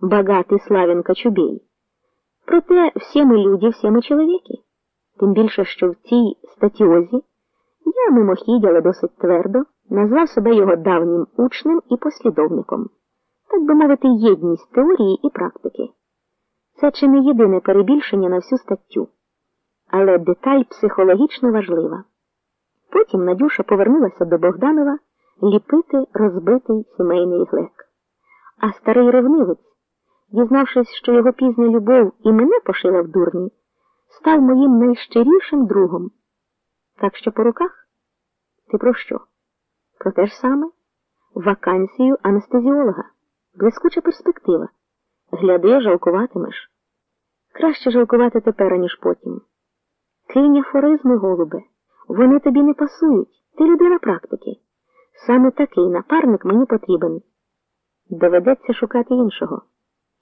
богатый Славін Кочубей. Проте всі ми люди, всі ми чоловіки. Тим більше, що в цій статіозі я мимохідь, досить твердо назвав себе його давнім учнем і послідовником, так би мовити, єдність теорії і практики. Це чи не єдине перебільшення на всю статтю, але деталь психологічно важлива. Потім Надюша повернулася до Богданова ліпити розбитий сімейний глек. А старий ревнивець, дізнавшись, що його пізня любов і мене пошила в дурні, став моїм найщирішим другом. Так що по руках? Ти про що? Про те ж саме? Вакансію анестезіолога. Блискуча перспектива. Гляди, жалкуватимеш. Краще жалкувати тепер, аніж потім. Кинь афоризми, голубе, вони тобі не пасують. Ти людина практики. Саме такий напарник мені потрібен. Доведеться шукати іншого.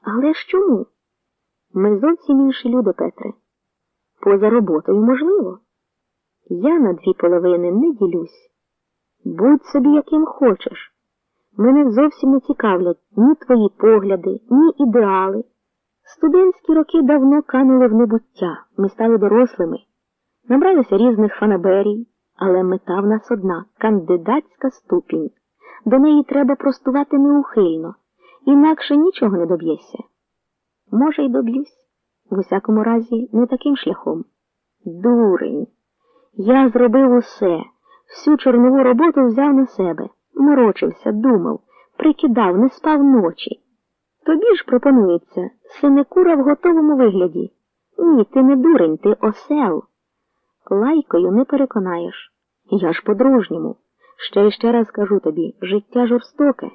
Але ж чому? Ми зовсім інші люди, Петре. Поза роботою можливо. Я на дві половини не ділюсь. Будь собі яким хочеш. Мене зовсім не цікавлять ні твої погляди, ні ідеали. Студентські роки давно канули в небуття, ми стали дорослими, набралися різних фанаберій, але мета в нас одна кандидатська ступінь. До неї треба простувати неухильно, інакше нічого не доб'єшся. Може, й доб'юсь, в усякому разі, не таким шляхом. Дурень. Я зробив усе, всю чорнову роботу взяв на себе, морочився, думав, прикидав, не спав ночі. Тобі ж пропонується синекура в готовому вигляді. Ні, ти не дурень, ти осел. Лайкою не переконаєш. Я ж по-дружньому. Ще і ще раз кажу тобі життя жорстоке.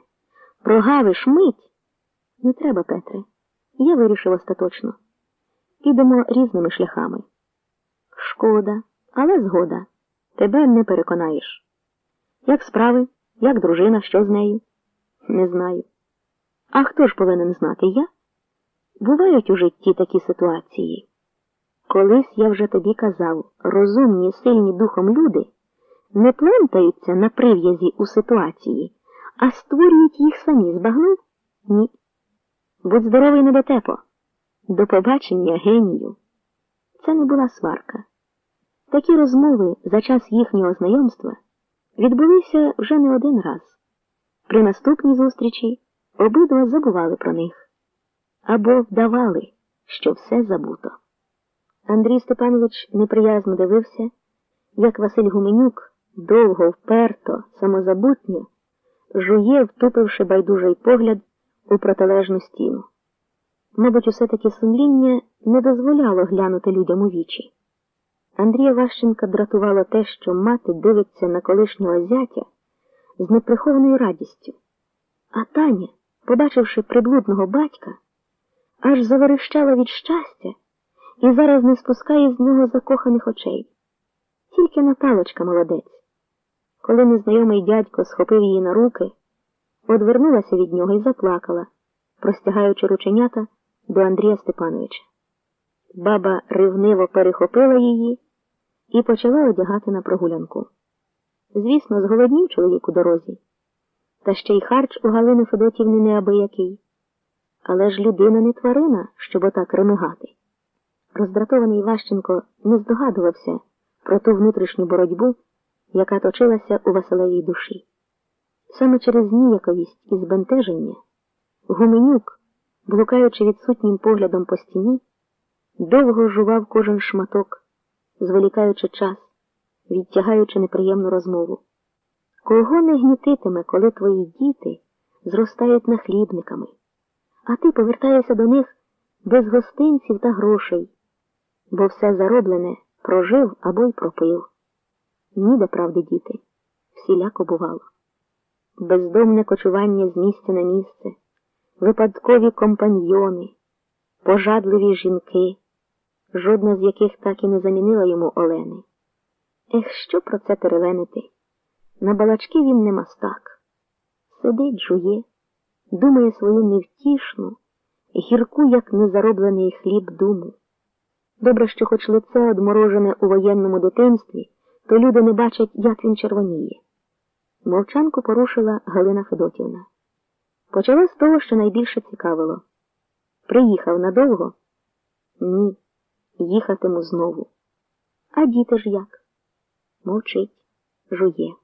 Прогавиш мить. Не треба, Петре. Я вирішив остаточно. Підемо різними шляхами. Шкода, але згода. Тебе не переконаєш. Як справи, як дружина, що з нею? Не знаю. А хто ж повинен знати я? Бувають у житті такі ситуації. Колись я вже тобі казав, розумні, сильні духом люди не плентаються на прив'язі у ситуації, а створюють їх самі. Збагнув? Ні. Будь здоровий недотепо. До побачення генію. Це не була сварка. Такі розмови за час їхнього знайомства відбулися вже не один раз. При наступній зустрічі обидва забували про них або вдавали, що все забуто. Андрій Степанович неприязно дивився, як Василь Гуменюк довго, вперто, самозабутньо жує, втупивши байдужий погляд у протилежну стіну. Мабуть, усе таки сумління не дозволяло глянути людям у вічі. Андрія Ващенка дратувало те, що мати дивиться на колишнього зятя з неприхованою радістю. А Таня, побачивши приблудного батька, аж заверещала від щастя і зараз не спускає з нього закоханих очей. Тільки Наталочка молодець. Коли незнайомий дядько схопив її на руки, одвернулася від нього і заплакала, простягаючи рученята до Андрія Степановича. Баба ривниво перехопила її і почала одягати на прогулянку. Звісно, зголоднів чоловік у дорозі, та ще й харч у Галини Федотівни неабиякий. Але ж людина не тварина, щоб отак ремигати. Роздратований Ващенко не здогадувався про ту внутрішню боротьбу, яка точилася у Василевій душі. Саме через ніяковість і збентеження Гуменюк, блукаючи відсутнім поглядом по стіні, довго жував кожен шматок, зволікаючи час, відтягаючи неприємну розмову. Кого не гнітитиме, коли твої діти зростають нахлібниками, а ти повертаєшся до них без гостинців та грошей, бо все зароблене прожив або й пропив. Ніде правди діти, всіляко бувало. Бездомне кочування з місця на місце, випадкові компаньйони, пожадливі жінки, жодна з яких так і не замінила йому Олени. Ех, що про це теревенити? На балачки він не мастак. Сидить, жує, думає свою невтішну, гірку, як незароблений хліб, думу. Добре, що хоч лице одморожене у воєнному дитинстві, то люди не бачать, як він червоніє. Мовчанку порушила Галина Федотівна. Почала з того, що найбільше цікавило. Приїхав надовго? Ні, їхатиму знову. А діти ж як? Мовчить, жує.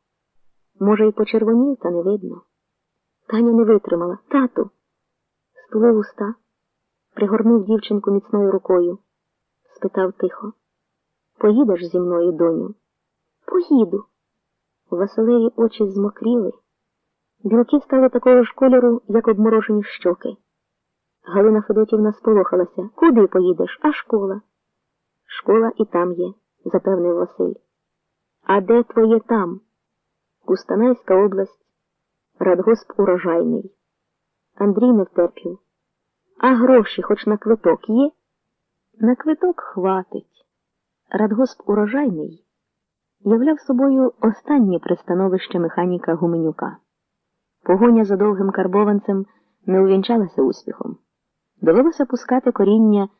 Може, й почервонів, та не видно. Таня не витримала. Тату. Стулив уста, пригорнув дівчинку міцною рукою, спитав тихо. Поїдеш зі мною, доню? Поїду. Василеві очі змокріли. Білки стали такого ж кольору, як обморожені щоки. Галина Федотівна сполохалася. Куди поїдеш? А школа? Школа і там є, запевнив Василь. А де твоє там? Кустанайська область, радгосп урожайний. Андрій не втерпів. А гроші хоч на квиток є? На квиток хватить. Радгосп урожайний являв собою останнє пристановище механіка Гуменюка. Погоня за довгим карбованцем не увінчалася успіхом. Довелося пускати коріння